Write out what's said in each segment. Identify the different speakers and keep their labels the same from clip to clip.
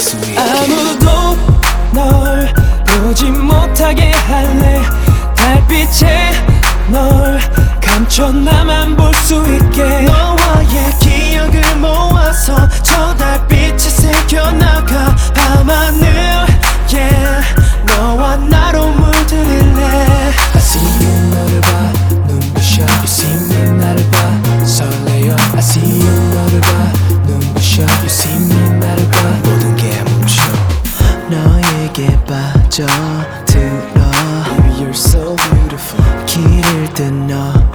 Speaker 1: sweet
Speaker 2: 아무도 널 보지 못하게 할래. 달빛에 널 감춰 나만 볼 수 있게. 너와의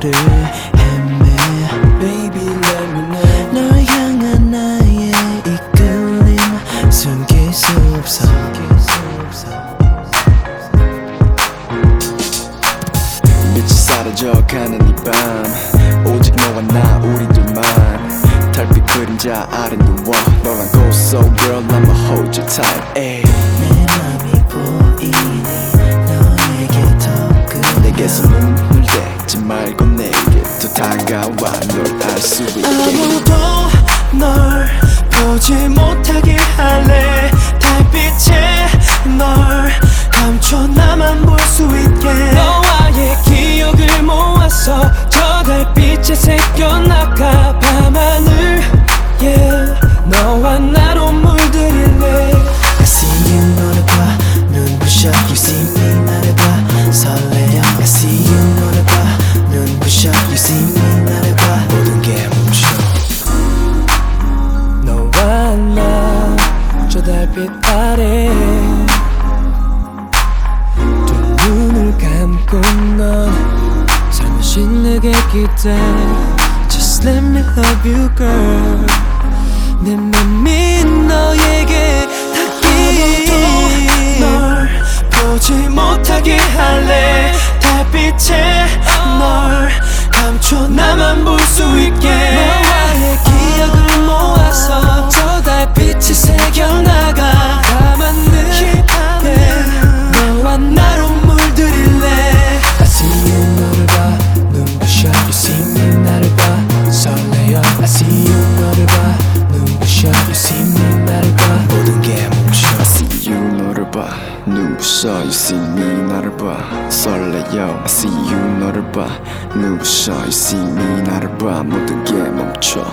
Speaker 2: 너를 헤매.
Speaker 1: Baby let me know.
Speaker 2: 널 향한 나의 이끌림. 숨길 수 없어.
Speaker 1: 빛이 사라져가는 이밤. 오직 너와 나 우리 둘만. 달빛 그림자 아래 누워. 널 안고서 girl I'ma hold you tight ay.
Speaker 2: 아무도 널 보지 못하게 할래. 달빛에 널 감춰 나만 볼 수 있게. 너와의 기억을 모아서 저 달빛에 새겨나가 밤하늘. Yeah. 너와 나로 물들일래. I see you 너를 봐 눈부셔 You see me 살며시 내게 기대 Just let me love you girl 내 맘이 너
Speaker 1: 봐. 눈부셔 You see me 나를 봐. 설레요 I see you 너를 봐. 눈부셔 You see me 나를 봐. 모든 게 멈춰